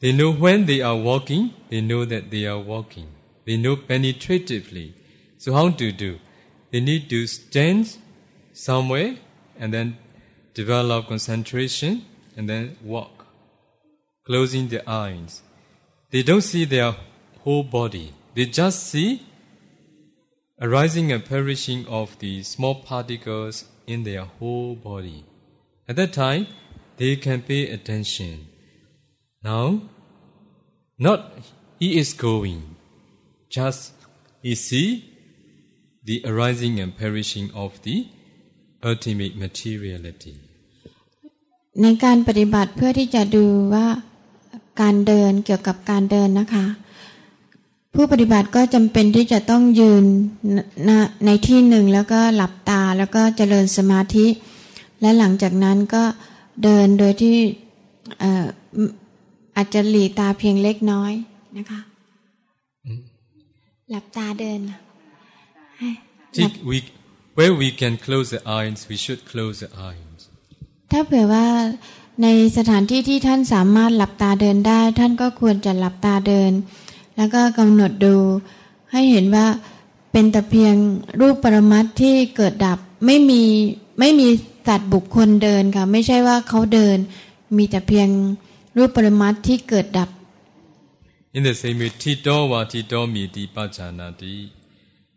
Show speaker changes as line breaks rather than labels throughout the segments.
They know when they are walking, they know that they are walking. They know penetratively. So how to do? They need to stand somewhere and then develop concentration and then walk, closing their eyes. They don't see their whole body. They just see arising and perishing of the small particles in their whole body. At that time, they can pay attention. No, not he is going, just he see the arising and perishing of the ultimate materiality.
ในการปฏิบัติเพื่อที่จะดูว่าการเดินเกี่ยวกับการเดินนะคะ ผู้ปฏิบัติก็จำเป็นที่จะต้องยืนในที่หนึ่งแล้วก็หลับตาแล้วก็เจริญสมาธิ และหลังจากนั้นก็เดินโดยที่ อ่ออาจจะหลีตาเพียงเล็กน้อยนะคะหลับตาเดินให้
Think we, where we can close the eyes, we should close the eyes.
ถ้าเผื่อว่าในสถานที่ที่ท่านสามารถหลับตาเดินได้ ท่านก็ควรจะหลับตาเดิน แล้วก็กำหนดดู ให้เห็นว่าเป็นแต่เพียงรูปปรมัตถ์ที่เกิดดับไม่มีไม่มีสัตว์บุคคลเดินค่ะ ไม่ใช่ว่าเขาเดิน มีแต่เพียง รูปปรมัตถ์ที่เกิดดับ
In the same way, tito wa tito mi di pajanati.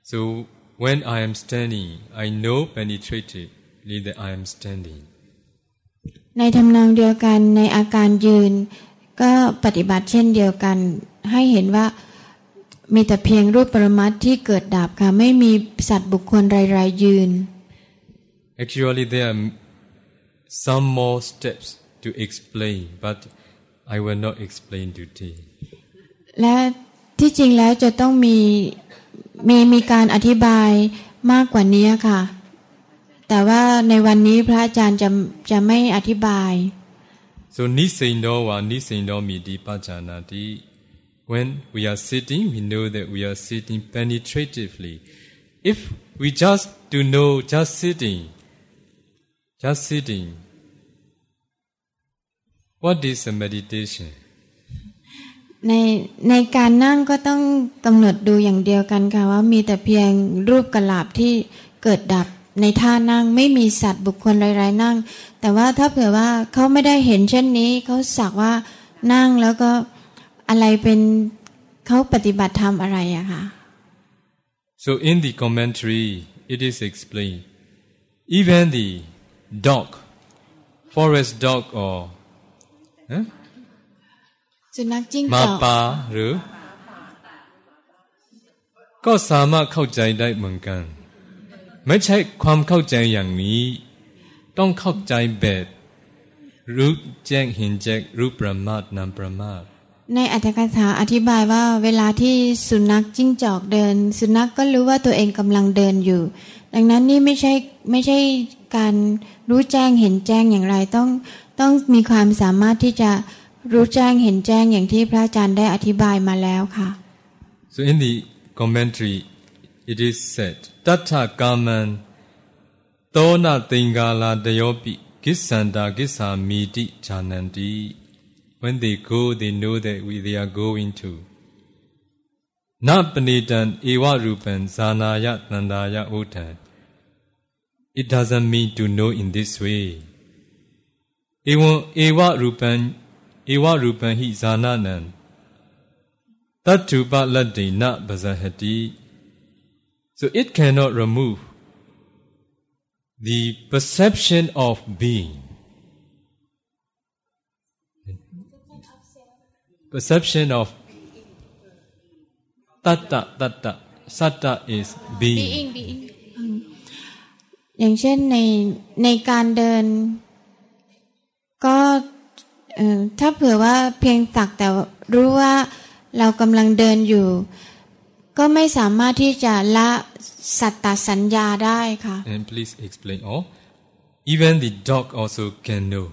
So when I am standing, I know penetratedly that I am standing.
ในทำนองเดียวกันในอาการยืน ก็ปฏิบัติเช่นเดียวกัน ให้เห็นว่ามีแต่เพียงรูปปรมัตถ์ที่เกิดดับค่ะไม่มีสัตว์บุคคลรายๆยืน
Actually, there are some more steps to explain, but I will not explain today.
และที่จริงแล้วจะต้องมีมีมีการอธิบายมากกว่านี้ค่ะ แต่ว่าในวันนี้พระอาจารย์จะจะไม่อธิบาย
So nisaindo wa nisaindo mi di pajanati. When we are sitting, we know that we are sitting penetratively. If we just do know just sitting, just sitting, what is a meditation?
ในในการนั่งก็ต้องกำหนดดูอย่างเดียวกันค่ะว่ามีแต่เพียงรูปกลาบที่เกิดดับในท่านั่งไม่มีสัตว์บุคคลรายๆนั่ง แต่ว่าถ้าเผื่อว่าเขาไม่ได้เห็นเช่นนี้เขาสักว่านั่งแล้วก็อะไรเป็นเขาปฏิบัติธรรมอะไรอะค่ะ
So in the commentary, it is explained. Even the dog, forest dog or eh,
สุนัขจิ้ง
หมา
จอก
ป่าหรือ ก็สามารถเข้าใจได้เหมือนกัน ไม่ใช่ความเข้าใจอย่างนี้ ต้องเข้าใจแบบรู้แจ้งเห็นแจ้งรู้ประมาทนามประมาท
ในอัตถกถาอธิบายว่าเวลาที่สุนัขจิ้งจอกเดิน สุนัขก็รู้ว่าตัวเองกำลังเดินอยู่ ดังนั้นนี่ไม่ใช่ไม่ใช่การรู้แจ้งเห็นแจ้งอย่างไรต้อง ต้องมีความสามารถที่จะรู้แจ้งเห็นแจ้งอย่างที่พระอาจารย์ได้อธิบายมาแล้วค่ะ
So in the commentary, it is said, Tattha kaman tona tingala dayopi kissanda kissa miti jananti. When they go, they know that we, they are going to. Na panitan ewa rupan zanaya tandaya utan. It doesn't mean to know in this way. Ewa, ewa rupan, ewa rupan hi zananan. Tattupa laddi na basahati. So it cannot remove the perception of being. Perception of tatta, tatta. Satta is being.
อย่างเช่นในในการเดิน ก็เอ่อถ้าเผื่อว่าเพียงสักแต่รู้ว่าเรากำลังเดินอยู่ ก็ไม่สามารถที่จะละสัตตสัญญาได้ค่ะ
And please explain all. Even the dog also can know.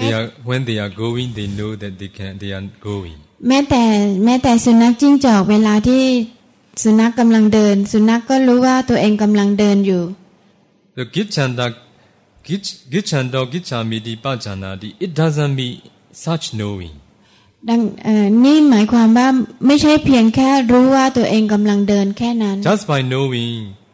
They are, when they are going, they know that they can. They are going.
แม้แต่แม้แต่สุนัขจิ้งจอกเวลาที่สุนัขกำลังเดิน สุนัขก็รู้ว่าตัวเองกำลังเดินอยู่
The gichanda, gich, gichando, gichamidi, pajanadi, it doesn't mean such knowing.
ดังเอ่อนี่หมายความว่าไม่ใช่เพียงแค่รู้ว่าตัวเองกำลังเดินแค่นั้น
Just by knowing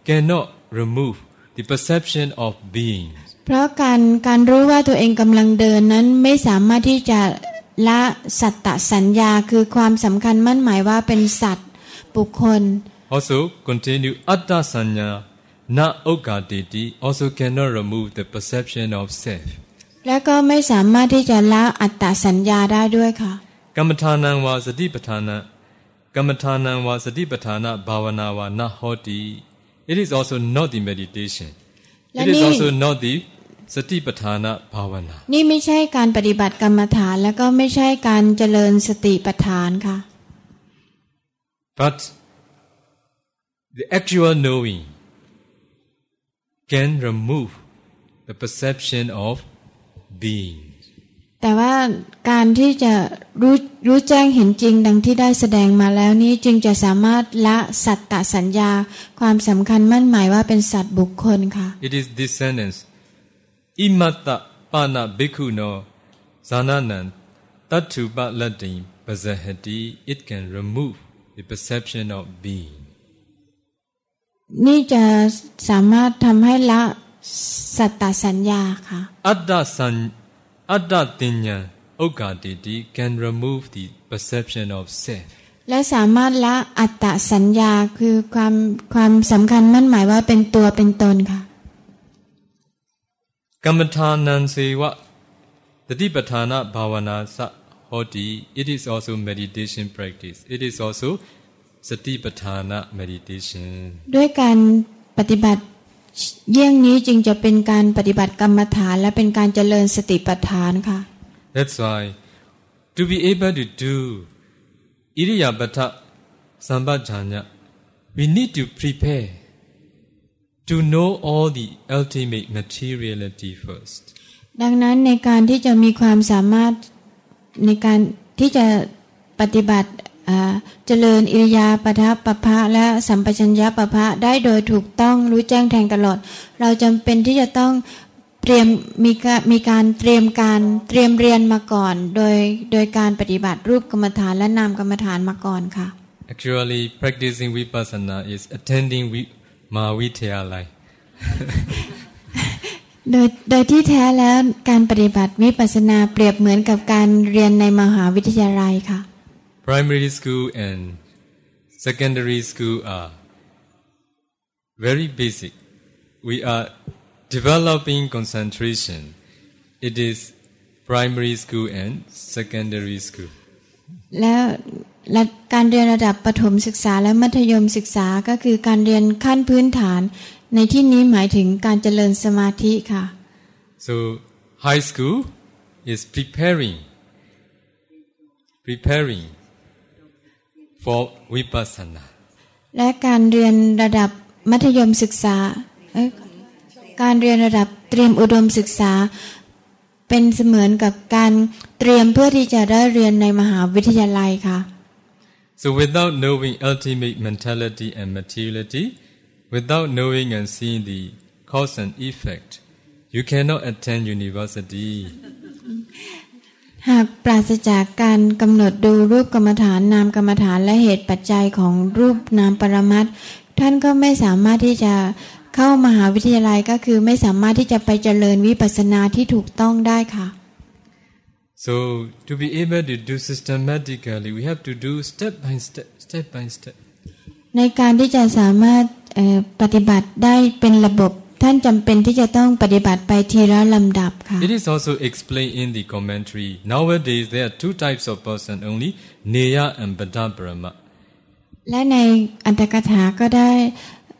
cannot remove the perception of being.
เพราะการการรู้ว่าตัวเองกำลังเดินนั้นไม่สามารถที่จะละสัตตสัญญาคือความสำคัญมั่นหมายว่าเป็นสัตว์บุคคล
Also continue atta sanya na okaditi also cannot remove the perception of self.
และก็ไม่สามารถที่จะละอัตตสัญญาได้ด้วยค่ะ
Kamathanam wa satipatthana Kamathanam wa satipatthana bhavana wa na hoti. It is also not the meditation. It is
Lani-
also not the satipatthana bhavana.
นี่ไม่ใช่การปฏิบัติกรรมฐานและก็ไม่ใช่การเจริญสติปัฏฐานค่ะ
But the actual knowing can remove the perception of being.
แต่ว่าการที่จะรู้รู้แจ้งเห็นจริงดังที่ได้แสดงมาแล้วนี้จึงจะสามารถละสัตตสัญญา ความสำคัญมั่นหมายว่าเป็นสัตว์บุคคลค่ะ
It is this sentence. Imatta pana bhikkhu no zananan tattu lati pasahati. It can remove the perception of being.
นี่จะสามารถทำให้ละสัตตสัญญาค่ะ
Atta san atta tinya okaditi can remove the perception of self.
และสามารถละอัตตสัญญาคือความความสำคัญมั่นหมายว่าเป็นตัวเป็นตนค่ะ
Kamathanan sewa Tatipathana bhavana sa hoti. It is also meditation practice. It is also satipatthana meditation.
ด้วยการปฏิบัติเยี่ยงนี้จึงจะเป็นการปฏิบัติกรรมฐาน และเป็นการเจริญสติปัฏฐานค่ะ
That's why to be able to do Iriyabhata Sambhajanya, we need to prepare to know all the ultimate materiality first.
ดังนั้นในการที่จะมีความสามารถในการที่จะปฏิบัติอ่า เจริญอิริยาปทะปะพะและสัมปชัญญะปะพะได้โดยถูกต้องรู้แจ้งแทงตลอด เราจำเป็นที่จะต้องเตรียมมีการมีการเตรียมการเตรียมเรียนมาก่อน โดยโดยการปฏิบัติรูปกรรมฐานและนามกรรมฐานมาก่อนค่ะ
Actually, practicing vipassana is attending vi- Mahavithayalai.
โดยโดยที่แท้แล้วการปฏิบัติวิปัสสนาเปรียบเหมือนกับการเรียนในมหาวิทยาลัยค่ะ
Primary school and secondary school are very basic. We are developing concentration. It is primary school and secondary school.
แล้วและการเรียนระดับประถมศึกษาและมัธยมศึกษาก็คือการเรียนขั้นพื้นฐาน ในที่นี้หมายถึงการเจริญสมาธิค่ะ
So high school is preparing, preparing for vipassana.
และการเรียนระดับมัธยมศึกษาเอ้ยการเรียนระดับเตรียมอุดมศึกษา เป็นเสมือนกับการเตรียมเพื่อที่จะได้เรียนในมหาวิทยาลัยค่ะ
So without knowing ultimate mentality and materiality, without knowing and seeing the cause and effect, you cannot attend university.
หากปราศจากการกำหนดดูรูปกรรมฐานนามกรรมฐานและเหตุปัจจัยของรูปนามปรมัตถ์ท่านก็ไม่สามารถที่จะเข้ามหาวิทยาลัยก็คือไม่สามารถที่จะไปเจริญวิปัสสนาที่ถูกต้องได้ค่ะ
So to be able to do systematically, we have to do step by step, step by step.
ในการที่จะสามารถเอ่อปฏิบัติได้เป็นระบบ ท่านจำเป็นที่จะต้องปฏิบัติไปทีละลำดับค่ะ
It is also explained in the commentary. Nowadays, there are two types of person only, Neya and Bada Brahma.
และในอัตถกถาก็ได้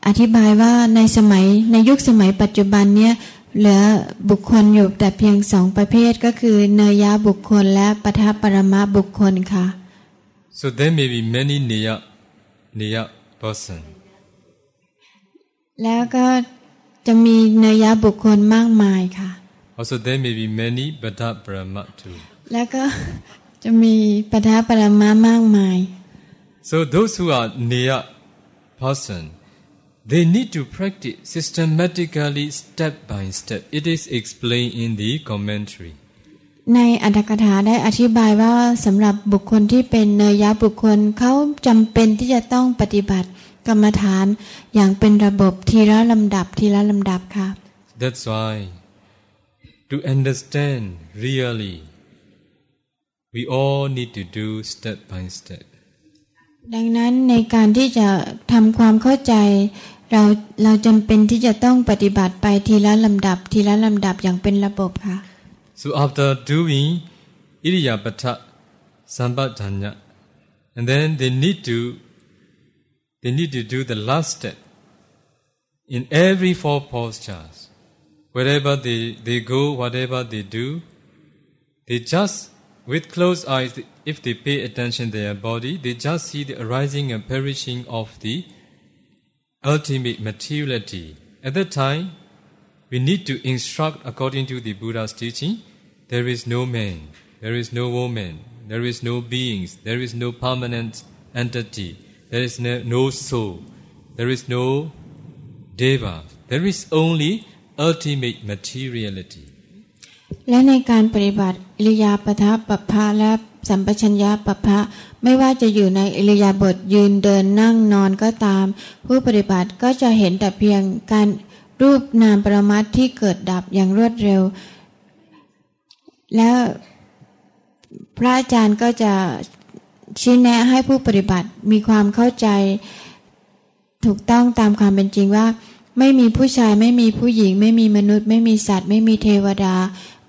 อธิบายว่าในสมัยในยุคสมัยปัจจุบันเนี่ยเหลือบุคคลอยู่แต่เพียงสองประเภทก็คือเนยยะบุคคลและปทัปปรมะบุคคลค่ะ
So there may be many Neya, Neya person.
แล้วก็ จะมีเนยยะบุคคลมากมายค่ะ
Also there may be many Bada Brahma too.
แล้วก็จะมีปทัปปรมะมากมาย
So those who are near person, they need to practice systematically step by step. It is explained in the commentary.
ในอัตถกถาได้อธิบายว่าสำหรับบุคคลที่เป็นเนยยะบุคคลเขาจำเป็นที่จะต้องปฏิบัติ กรรมฐานอย่างเป็นระบบทีละลำดับทีละลำดับค่ะ
That's why to understand really we all need to do step by step
ดังนั้นในการที่จะทำความเข้าใจ เราเราจำเป็นที่จะต้องปฏิบัติไปทีละลำดับทีละลำดับอย่างเป็นระบบค่ะ
So after doing Iriyapata Sambadhanya and then they need to they need to do the last step in every four postures wherever they, they go whatever they do they just with closed eyes if they pay attention to their body they just see the arising and perishing of the ultimate materiality at that time we need to instruct according to the Buddha's teaching. There is no man, there is no woman, there is no beings, there is no permanent entity, there is no, no soul, there is no deva, there is only ultimate materiality.
และในการปฏิบัติอิริยาปถะปัปพะและสัมปชัญญะปัปพะไม่ว่าจะอยู่ในอิริยาบถยืนเดินนั่งนอนก็ตาม ผู้ปฏิบัติก็จะเห็นแต่เพียงการรูปนามประมัตถ์ที่เกิดดับอย่างรวดเร็ว แล้วพระอาจารย์ก็จะ ชี้แนะให้ผู้ปฏิบัติมีความเข้าใจ ถูกต้องตามความเป็นจริงว่า ไม่มีผู้ชายไม่มีผู้หญิง ไม่มีมนุษย์ ไม่มีสัตว์ ไม่มีเทวดา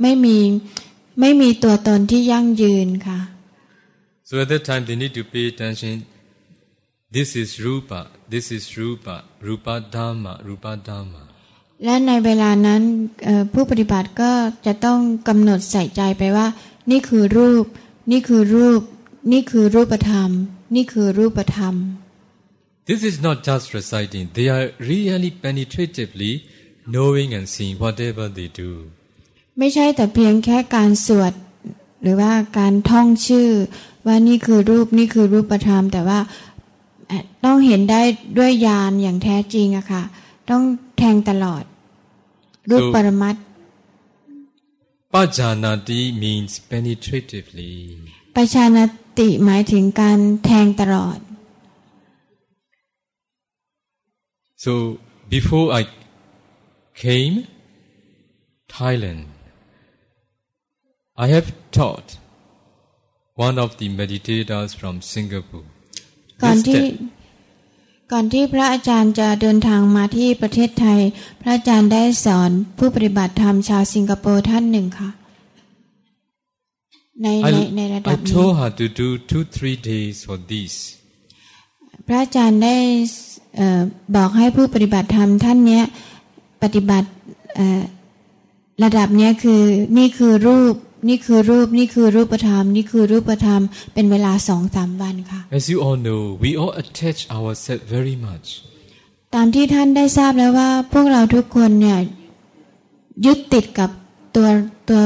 ไม่มีไม่มีตัวตนที่ยั่งยืนค่ะ
So at that time they need to pay attention. This is rupa, this is rupa, rupa dhamma, rupa dhamma.
และในเวลานั้นเอ่อผู้ปฏิบัติก็จะต้องกำหนดใส่ใจไปว่า นี่คือรูป นี่คือรูป นี่คือรูปธรรม นี่คือรูปธรรม
This is not just reciting, they are really penetratively knowing and seeing whatever they do.
ไม่ใช่แต่เพียงแค่การสวด หรือว่าการท่องชื่อ ว่านี่คือรูปนี่คือรูปธรรม แต่ว่าเอ่อต้องเห็นได้ด้วยญาณอย่างแท้จริงอะค่ะ ต้องแทงตลอด รูป
So-
ปรมัตถ์
Pajanati means penetratively.
ประชาน ติหมายถึงการแทงตลอด
So before I came Thailand, I have taught one of the meditators from Singapore.
ก่อน
This
ที่
step.
ก่อนที่พระอาจารย์จะเดินทางมาที่ประเทศไทย พระอาจารย์ได้สอนผู้ปฏิบัติธรรมชาวสิงคโปร์ท่านหนึ่งค่ะ ในใน
I,
ในระดั
I
บนี้
told her to do two, three days for this.
พระอาจารย์ได้เออบอกให้ผู้ปฏิบัติธรรมท่านเนี้ยปฏิบัติเอ่อระดับเนี้ยคือนี่คือรูปนี่คือรูปนี่คือรูปธรรม นี่คือรูปธรรมเป็นเวลาสองสามวันค่ะ
As you all know, we all attach ourselves very much.
ตามที่ท่านได้ทราบแล้วว่าพวกเราทุกคนเนี่ยยึดติดกับตัวตัว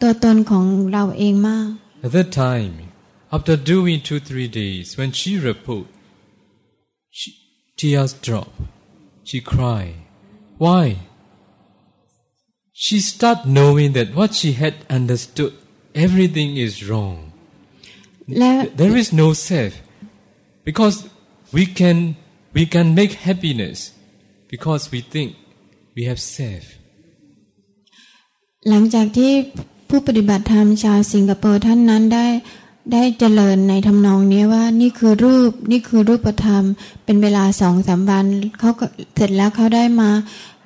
ตัวตนของเราเองมาก
At that time, after doing two, three days, when she report, she, tears drop. She cry. Why? She start knowing that what she had understood, everything is wrong.
และ
There is no self. Because we can, we can make happiness because we think we have self.
หลังจากที่ ผู้ปฏิบัติธรรมชาวสิงคโปร์ท่านนั้นได้ได้เจริญในทำนองนี้ว่านี่คือรูปนี่คือรูปธรรม เป็นเวลาสองสามวันเขาก็เสร็จแล้วเขาได้มา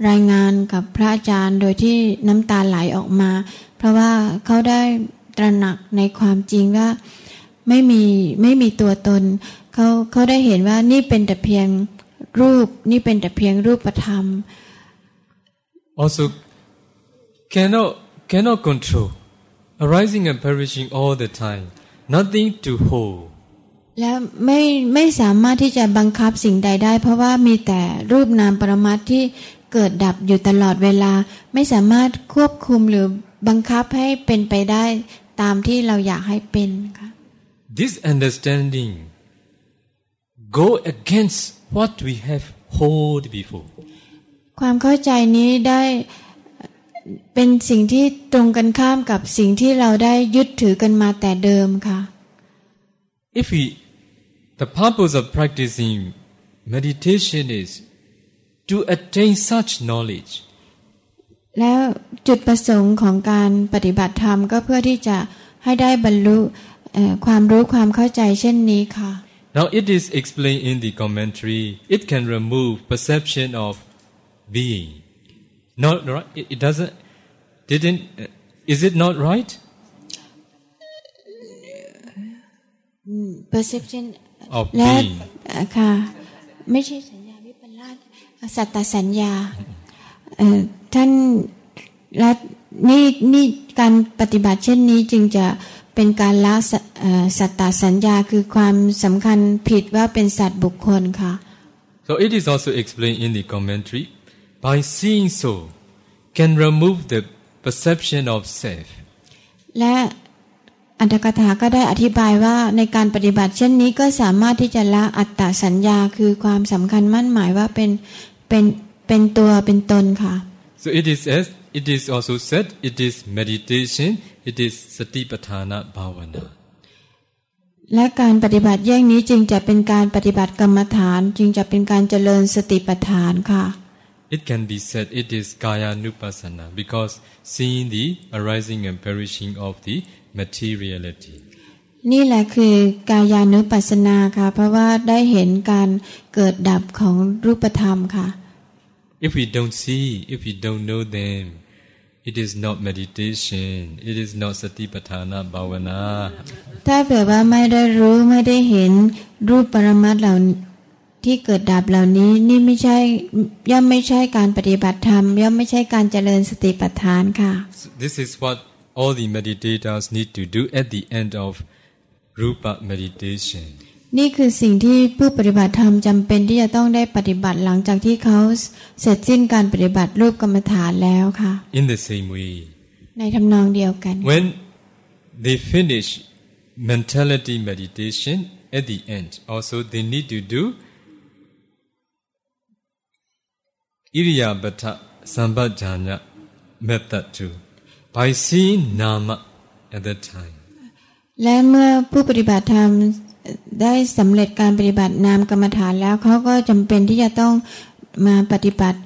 รายงานกับพระอาจารย์ โดยที่น้ำตาไหลออกมา เพราะว่าเขาได้ตระหนักในความจริงว่าไม่มีไม่มีตัวตนเขาเขาได้เห็นว่านี่เป็นแต่เพียงรูปนี่เป็นแต่เพียงรูปธรรม
Also, cannot, cannot control. Arising and perishing all the time. Nothing to hold.
และไม่ไม่สามารถที่จะบังคับสิ่งใดได้ เพราะว่ามีแต่รูปนามปรมัตที่เกิดดับอยู่ตลอดเวลา ไม่สามารถควบคุมหรือบังคับให้เป็นไปได้ตามที่เราอยากให้เป็นค่ะ
This understanding go against what we have hold before.
ความเข้าใจนี้ได้ เป็นสิ่งที่ตรงกันข้ามกับสิ่งที่เราได้ยึดถือกันมาแต่เดิมค่ะ
If we, the purpose of practicing meditation is to attain such knowledge,
แล้วจุดประสงค์ของการปฏิบัติธรรมก็เพื่อที่จะให้ได้บรรลุเอ่อความรู้ความเข้าใจเช่นนี้ค่ะ
now it is explained in the commentary, it can remove perception of being. Not right, it, it doesn't, didn't, uh, is it not right?
perception
Of
และ
being.
เอ่อค่ะไม่ใช่สัญญาวิปลาสสัตตสัญญาเอ่อท่านและนี่นี่การปฏิบัติเช่นนี้จึงจะเป็นการละสเอ่อสัตตสัญญาคือความสำคัญผิดว่าเป็นสัตว์บุคคลค่ะ
So it is also explained in the commentary, by seeing so, can remove the perception of self.
และอัตถกถาก็ได้อธิบายว่าในการปฏิบัติเช่นนี้ก็สามารถที่จะละอัตตสัญญาคือความสำคัญมั่นหมายว่าเป็นเป็นเป็นตัวเป็นตนค่ะ
So it is as it is also said, it is meditation, it is satipatthana bhavana.
และการปฏิบัติแยกนี้จึงจะเป็นการปฏิบัติกรรมฐาน จึงจะเป็นการเจริญสติปัฏฐานค่ะ
It can be said it is kaya nupassana because seeing the arising and perishing of the materiality.
นี่แหละคือกายานุปัสสนาค่ะ เพราะว่าได้เห็นการเกิดดับของรูปธรรมค่ะ
If we don't see, if we don't know them, it is not meditation, it is not satipatthana bhavana.
ถ้าเผื่อว่าไม่ได้รู้ไม่ได้เห็นรูปปรมัตถ์เหล่า ที่เกิดดับเหล่านี้นี่ไม่ใช่ย่อมไม่ใช่การปฏิบัติธรรม ย่อมไม่ใช่การเจริญสติปัฏฐานค่ะ
So this is what all the meditators need to do at the end of rupa meditation.
นี่คือสิ่งที่ผู้ปฏิบัติธรรมจำเป็นที่จะต้องได้ปฏิบัติหลังจากที่เขาเสร็จสิ้นการปฏิบัติรูปกรรมฐานแล้วค่ะ
In the same way,
ในทำนองเดียวกัน
when they finish mentality meditation at the end, also they need to do Iriyabhata Sambhajanya method too, by seeing Nama at that time.
และเมื่อผู้ปฏิบัติธรรมได้สำเร็จการปฏิบัตินามกรรมฐานแล้วเขาก็จำเป็นที่จะต้องมาปฏิบัติ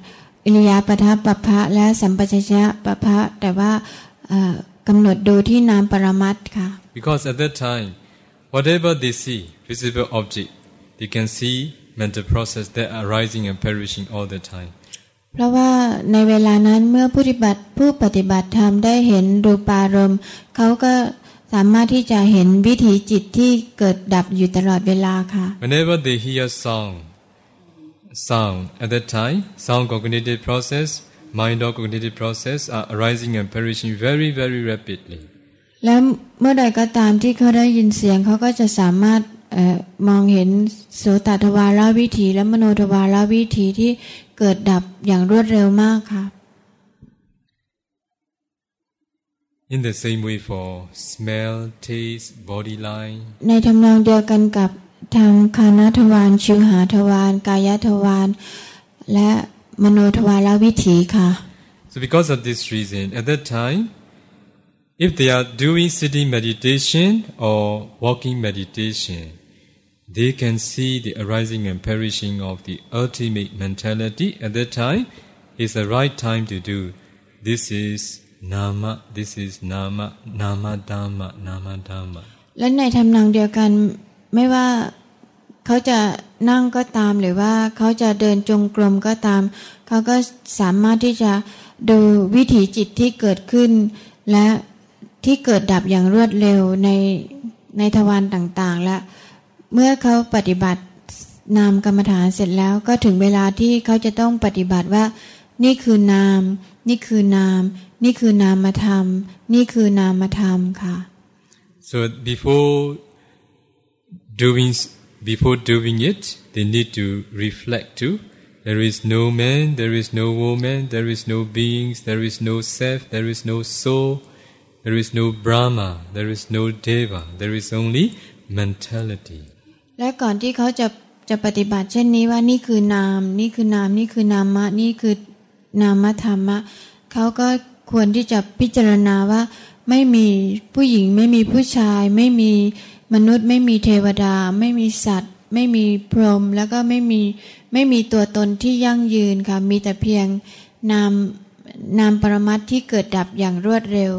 อิริยาปถปภะและสัมปชัญญะปภะแต่ว่าเอ่อกำหนดดูที่นามปรมัตถ์ค่ะ
Because at that time, whatever they see, visible object, they can see mental process that are arising and perishing all the time.
เพราะว่าในเวลานั้นเมื่อผู้ปฏิบัติผู้ปฏิบัติธรรมได้เห็นรูปารมณ์เขาก็สามารถที่จะเห็นวิถีจิตที่เกิดดับอยู่ตลอดเวลาค่ะ
Whenever they hear sound, sound at that time, sound cognitive process, mind or cognitive process are arising and perishing very, very rapidly.
แล้วเมื่อใดก็ตามที่เขาได้ยินเสียงเขาก็จะสามารถเออมองเห็นโสตทวารวิถีและมโนทวารวิถีที่ เกิดดับอย่างรวดเร็วมากค่ะ
In the same way for smell, taste, body line,
ในทำนองเดียวกันกับทางคานทวารชิวหาทวารกายทวารและมโนทวารวิถีค่ะ
So because of this reason, at that time, if they are doing sitting meditation or walking meditation, they can see the arising and perishing of the ultimate mentality. At that time, is the right time to do. This is nama. This is nama. Nama dhamma. Nama dhamma.
และในทำนองเดียวกันไม่ว่าเขาจะนั่งก็ตามหรือว่าเขาจะเดินจงกรมก็ตาม เขาก็สามารถที่จะดูวิถีจิตที่เกิดขึ้น และที่เกิดดับอย่างรวดเร็วในในทวารต่างๆและ เมื่อเขาปฏิบัตินามกรรมฐานเสร็จแล้วก็ถึงเวลาที่เขาจะต้องปฏิบัติว่า นี่คือนาม นี่คือนาม นี่คือนามธรรม นี่คือนามธรรมค่ะ
So before doing before doing it, they need to reflect too. There is no man, there is no woman, there is no beings, there is no self, there is no soul, there is no Brahma, there is no Deva, there is only mentality.
และก่อนที่เขาจะจะปฏิบัติเช่นนี้ว่านี่คือนาม นี่คือนาม นี่คือนามะ นี่คือนามธรรมะเขาก็ควรที่จะพิจารณาว่าไม่มีผู้หญิงไม่มีผู้ชาย ไม่มีมนุษย์ ไม่มีเทวดา ไม่มีสัตว์ ไม่มีพรหมแล้วก็ไม่มีไม่มีตัวตนที่ยั่งยืนค่ะมีแต่เพียงนามนามปรมัตที่เกิดดับอย่างรวดเร็ว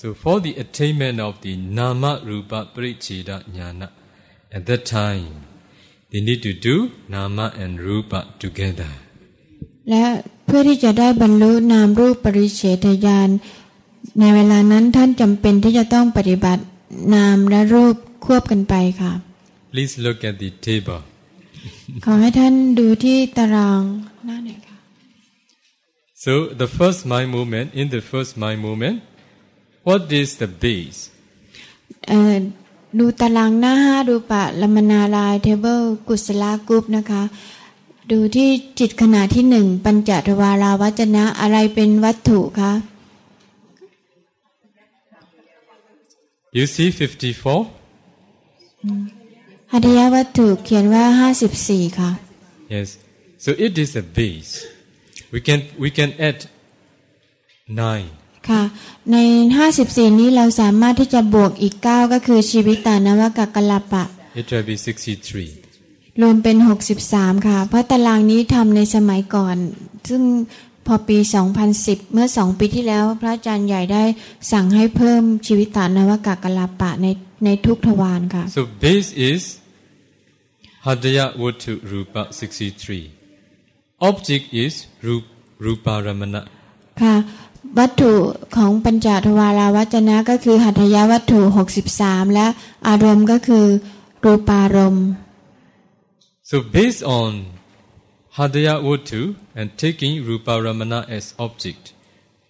So for the attainment of the nama rupa paricheda jnana at that time they need to do nama and rupa together
และเพื่อที่จะได้บรรลุนามรูปปริเฉทญาณในเวลานั้นท่านจำเป็นที่จะต้องปฏิบัตินามและรูปควบกันไปค่ะ
Please look at the table
ขอให้ท่านดูที่ตารางหน้าหน่อยค่ะ
So the first mind movement in the first mind movement what is the base
เอ่อ ดูตารางหน้าห้าดูปะลมนาลายเทเบิลกุศลากรุ๊ปนะคะ ดูที่จิตขณะที่หนึ่งปัญจทวาราวัจนะอะไรเป็นวัตถุคะ
You see 54?
หัตถยวัตถุเขียนว่าห้าสิบสี่ค่ะ
Yes. So it is a base. We can we can add nine.
ค่ะ ในห้าสิบสี่นี้เราสามารถที่จะบวกอีกเก้าก็คือชีวิตตานวกกลปะ
It will be 63.
รวมเป็นหกสิบสามค่ะ เพราะตารางนี้ทำในสมัยก่อน ซึ่งพอปี 2010 เมื่อสองปีที่แล้ว พระอาจารย์ใหญ่ได้สั่งให้เพิ่มชีวิตตานวกกลปะในในทุกทวารค่ะ
So base is Hadaya Vuttu Rupa 63. Object is Rup, Rupa Ramana.
ค่ะ วัตถุของปัญจทวาราวัจนะก็คือหัตถยวัตถุ 63 และอารมณ์ก็คือรูปารมณ์
So based on Hadaya Vuttu and taking Rupa Ramana as object,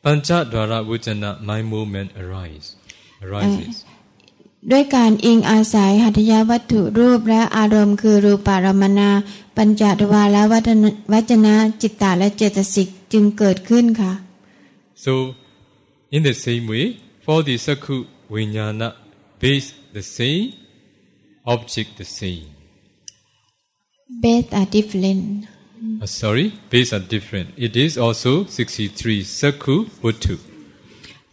Panchadvara Vujana mind movement arise, arises.
ด้วยการอิงอาศัยหัตถยวัตถุรูปและอารมณ์คือรูปารมณาปัญจทวาและวัฒนวัจนะจิตตาและเจตสิกจึงเกิดขึ้นค่ะ
So, in the same way, for the Sakhu Vijnana, base the same, object the same.
Both are different
Uh, sorry, base are different. It is also 63 Sakhu Vuttu.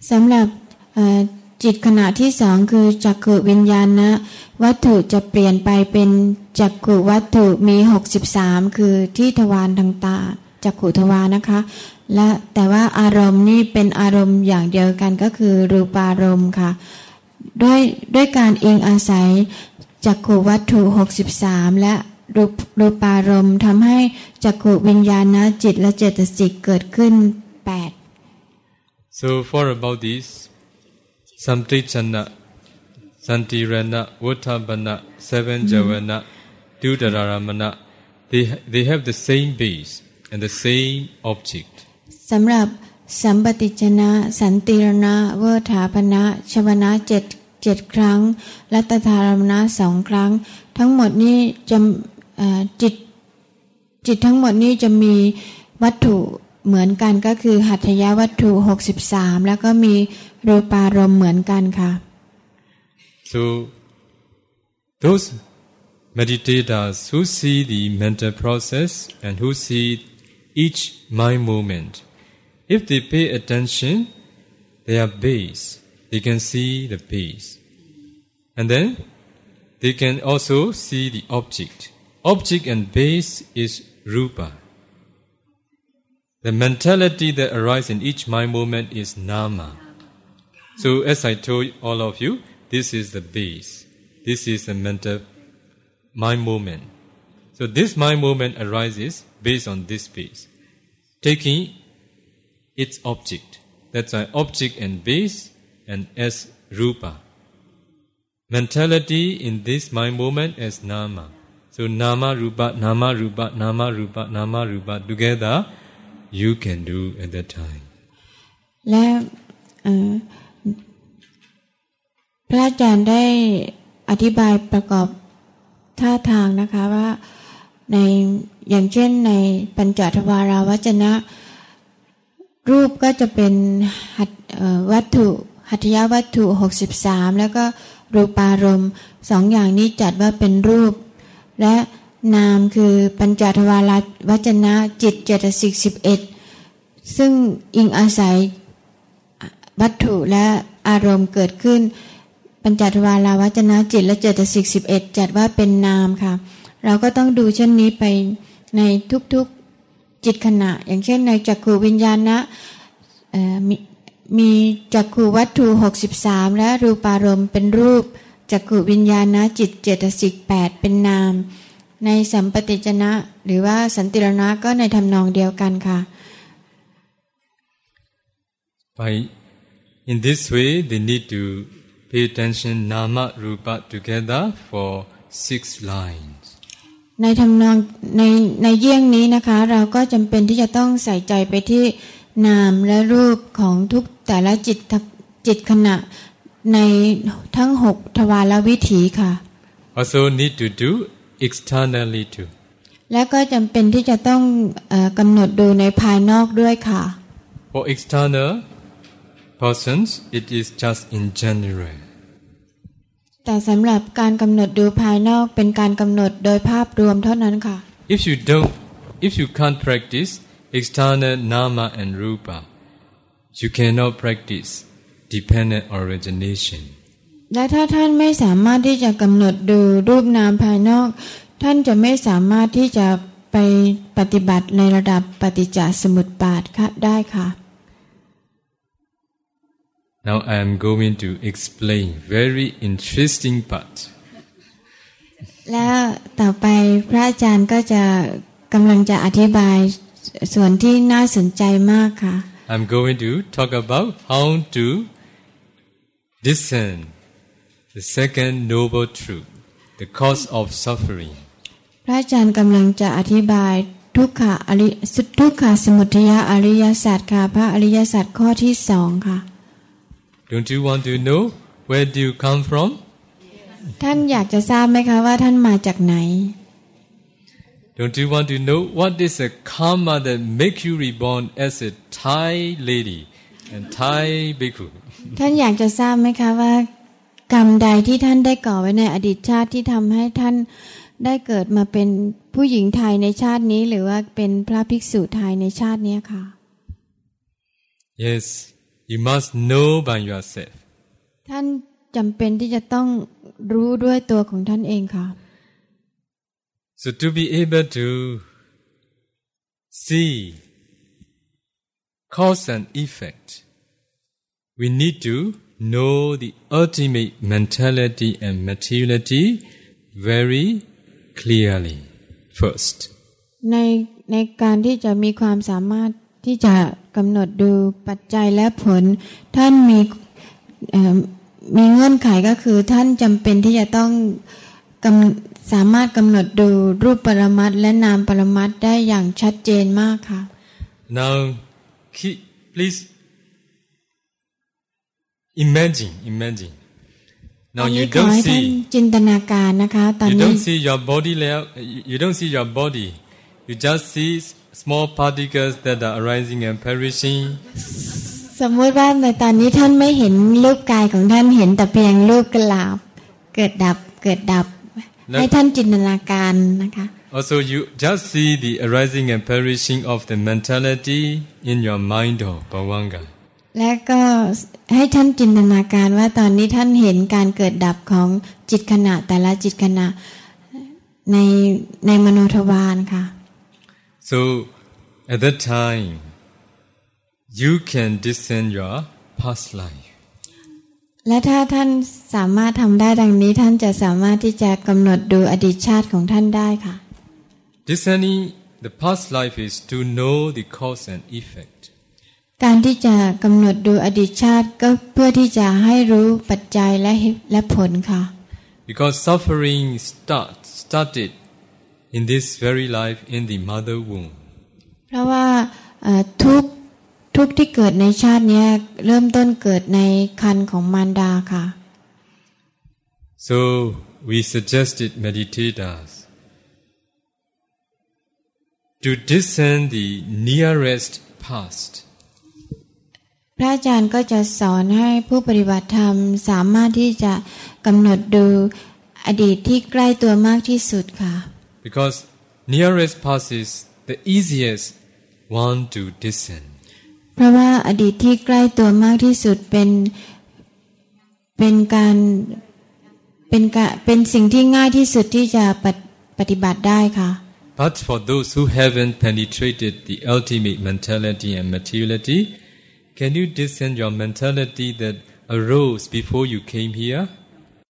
สำหรับเอ่อจิตขณะที่สองคือจักขุวิญญาณนะวัตถุจะเปลี่ยนไปเป็นจักขุวัตถุมี 63 คือที่ทวารทางตาจักขุทวารนะคะ และแต่ว่าอารมณ์นี่เป็นอารมณ์อย่างเดียวกันก็คือรูปารมณ์ค่ะ ด้วยด้วยการอิงอาศัยจักขุวัตถุ 63 และรูปรูปารมณ์ทำให้จักขุวิญญาณจิตและเจตสิกเกิดขึ้น 8
So, for about this, Samtrichana, Santirana, Uttabana, Seven Javana, Dudararamana, they, they have the same base and the same object.
สำหรับสัมปติชนะ สันติรณะ เวถาปณะชวนะเจ็ดเจ็ดครั้งและตถารมณะสองครั้ง ทั้งหมดนี้จะจิตจิตทั้งหมดนี้จะมีวัตถุเหมือนกันก็คือหัตถยาวัตถุ 63 แล้วก็มีรูปารมณ์เหมือนกันค่ะ
So, those meditators who see the mental process and who see each mind movement, if they pay attention, they are base, they can see the base. And then they can also see the object. Object and base is rupa. The mentality that arises in each mind movement is nama. So, as I told all of you, this is the base. This is the mental mind movement. So, this mind movement arises based on this base, taking its object. That's why object and base and as rupa. Mentality in this mind moment as nama. So, nama rupa, nama rupa, nama rupa, nama rupa together, you can do at that time.
และเอ่อพระอาจารย์ได้อธิบายประกอบท่าทางนะคะว่าในอย่างเช่นในปัญจทวาราวัจนะ รูปก็จะเป็นวัตถุหัตถยวัตถุ 63 แล้วก็รูปารมณ์สองอย่างนี้จัดว่าเป็นรูป และนามคือปัญจทวารวัจนะจิตเจตสิก11ซึ่งอิงอาศัยวัตถุและอารมณ์เกิดขึ้น ปัญจทวาราวจนะจิตและเจตสิกสิบเอ็ดจัดว่าเป็นนามค่ะ เราก็ต้องดูเช่นนี้ไปในทุก จิตขณะ อย่างเช่นในจักขูวิญญาณะมีมีจักขูวัตถุหกสิบสามและรูปารมณ์เป็นรูปจักขูวิญญาณจิตเจตสิกแปดเป็นนาม ในสัมปติจนะหรือว่าสันติรณะก็ในทำนองเดียวกันค่ะ
By in this way they need to pay attention nama rupa together for six lines
ในทำนองในในเยี่ยงนี้นะคะ เราก็จำเป็นที่จะต้องใส่ใจไปที่นามและรูปของทุกแต่ละจิตจิตขณะในทั้งหกทวารวิถีค่ะ
also need to do externally too
และก็จำเป็นที่จะต้องกำหนดดูในภายนอกด้วยค่ะ
for external persons it is just in general
แต่สำหรับการกำหนดดูภายนอกเป็นการกำหนดโดยภาพรวมเท่านั้นค่ะ
if you don't if you can't practice external nama and rupa you cannot practice dependent origination
และถ้าท่านไม่สามารถที่จะกำหนดดูรูปนามภายนอก ท่านจะไม่สามารถที่จะไปปฏิบัติในระดับปฏิจจสมุปบาทได้ค่ะ
Now I am going to explain very interesting part
แล้วต่อไปพระอาจารย์ก็จะกำลังจะอธิบายส่วนที่น่าสนใจมากค่ะ
I'm going to talk about how to discern the second noble truth the cause of suffering
พระอาจารย์กำลังจะอธิบายทุกขาอริทุกขาสมุทยาอริยสัจค่ะพระอริยสัจข้อที่สองค่ะ
Don't you want to know where do you come from
ท่านอยากจะทราบไหมคะว่าท่านมาจากไหน
Don't you want to know what is the karma that make you reborn as a Thai lady and Thai bhikkhu?
ท่านอยากจะทราบไหมคะว่ากรรมใดที่ท่านได้ก่อไว้ในอดีตชาติที่ทำให้ท่านได้เกิดมาเป็นผู้หญิงไทยในชาตินี้ หรือว่าเป็นพระภิกษุไทยในชาตินี้ค่ะ
Yes you must know by yourself
ท่านจำเป็นที่จะต้องรู้ด้วยตัวของท่านเองค่ะ
So to be able to see cause and effect, we need to know the ultimate mentality and materiality very clearly first.
ในในการที่จะมีความสามารถ ที่จะกำหนดดูปัจจัยและผล ท่านมีมีเงื่อนไขก็คือท่านจำเป็นที่จะต้องกำสามารถกำหนดดูรูปปรมัตและนามปรมัตได้อย่างชัดเจนมากค่ะ
Now keep, please imagine imagine Now you don't see
จินตนาการนะคะตอนนี้
you don't see your body you don't see your body you just see small particles that are arising and perishing
สมมติว่าในตอนนี้ท่านไม่เห็นรูปกายของท่านเห็นแต่เพียงรูปกลาบเกิดดับเกิดดับ ให้ท่านจินตนาการนะคะ
Also you just see the arising and perishing of the mentality in your mind or bhavanga
และก็ให้ท่านจินตนาการว่าตอนนี้ท่านเห็นการเกิดดับของจิตขณะแต่ละจิตขณะในในมโนทวารค่ะ
So at that time you can discern your past life
และถ้าท่านสามารถทำได้ดังนี้ท่านจะสามารถที่จะกำหนดดูอดีตชาติของท่านได้ค่ะ
Discerning the past life is to know the cause and effect
การที่จะกำหนดดูอดีตชาติก็เพื่อที่จะให้รู้ปัจจัยและและผลค่ะ
Because suffering start started in this very life in the mother womb
เพราะว่าทุกทุกที่เกิดในชาตินี้เริ่มต้นเกิดในคันของมารดาค่ะ
so we suggested meditators to discern the nearest past
พระอาจารย์ก็จะสอนให้ผู้ปฏิบัติธรรมสามารถที่จะกำหนดดูอดีตที่ใกล้ตัวมากที่สุดค่ะ
because nearest past is the easiest one to discern
เพราะว่าอดีตที่ใกล้ตัวมากที่สุดเป็นเป็นการเป็นการเป็นสิ่งที่ง่ายที่สุดที่จะปฏิปฏิบัติได้ค่ะ
But for those who haven't penetrated the ultimate mentality and materiality, can you discern your mentality that arose before you came here?